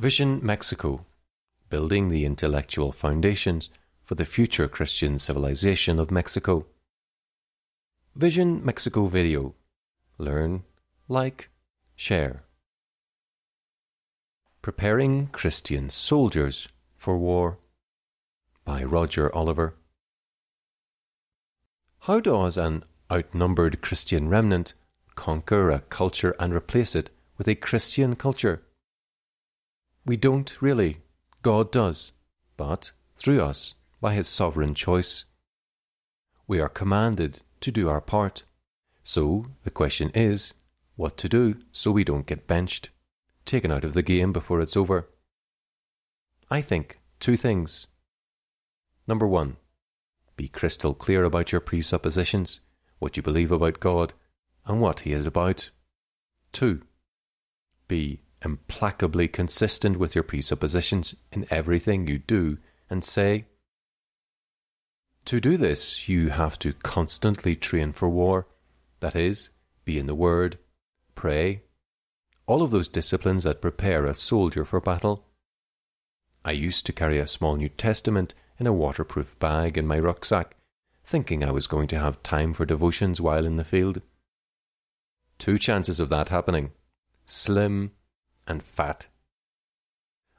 Vision Mexico Building the Intellectual Foundations for the Future Christian Civilization of Mexico. Vision Mexico video. Learn, like, share. Preparing Christian Soldiers for War by Roger Oliver. How does an outnumbered Christian remnant conquer a culture and replace it with a Christian culture? We don't really. God does. But through us, by His sovereign choice. We are commanded to do our part. So the question is what to do so we don't get benched, taken out of the game before it's over. I think two things. Number one, be crystal clear about your presuppositions, what you believe about God, and what He is about. Two, be implacably consistent with your presuppositions in everything you do and say. To do this, you have to constantly train for war, that is, be in the Word, pray, all of those disciplines that prepare a soldier for battle. I used to carry a small New Testament in a waterproof bag in my rucksack, thinking I was going to have time for devotions while in the field. Two chances of that happening slim and fat.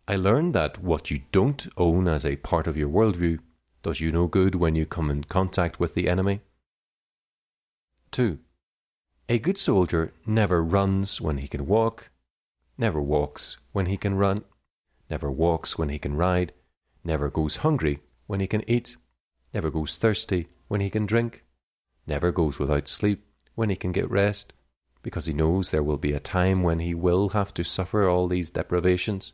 I learned that what you don't own as a part of your worldview does you no good when you come in contact with the enemy. 2. A good soldier never runs when he can walk, never walks when he can run, never walks when he can ride, never goes hungry when he can eat, never goes thirsty when he can drink, never goes without sleep when he can get rest, because he knows there will be a time when he will have to suffer all these deprivations.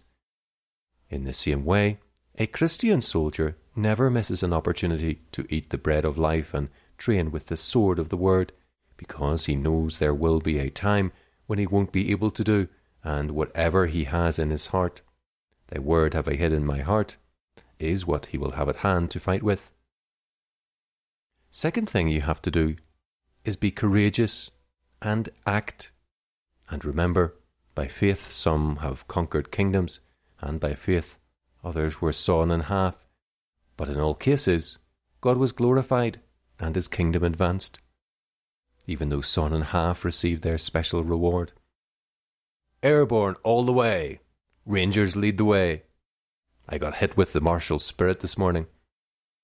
In the same way, a Christian soldier never misses an opportunity to eat the bread of life and train with the sword of the word, because he knows there will be a time when he won't be able to do, and whatever he has in his heart, the word have I hid in my heart, is what he will have at hand to fight with. Second thing you have to do is be courageous and act. And remember, by faith some have conquered kingdoms, and by faith others were sawn in half. But in all cases, God was glorified, and his kingdom advanced, even though sawn in half received their special reward. Airborne all the way! Rangers lead the way! I got hit with the martial spirit this morning.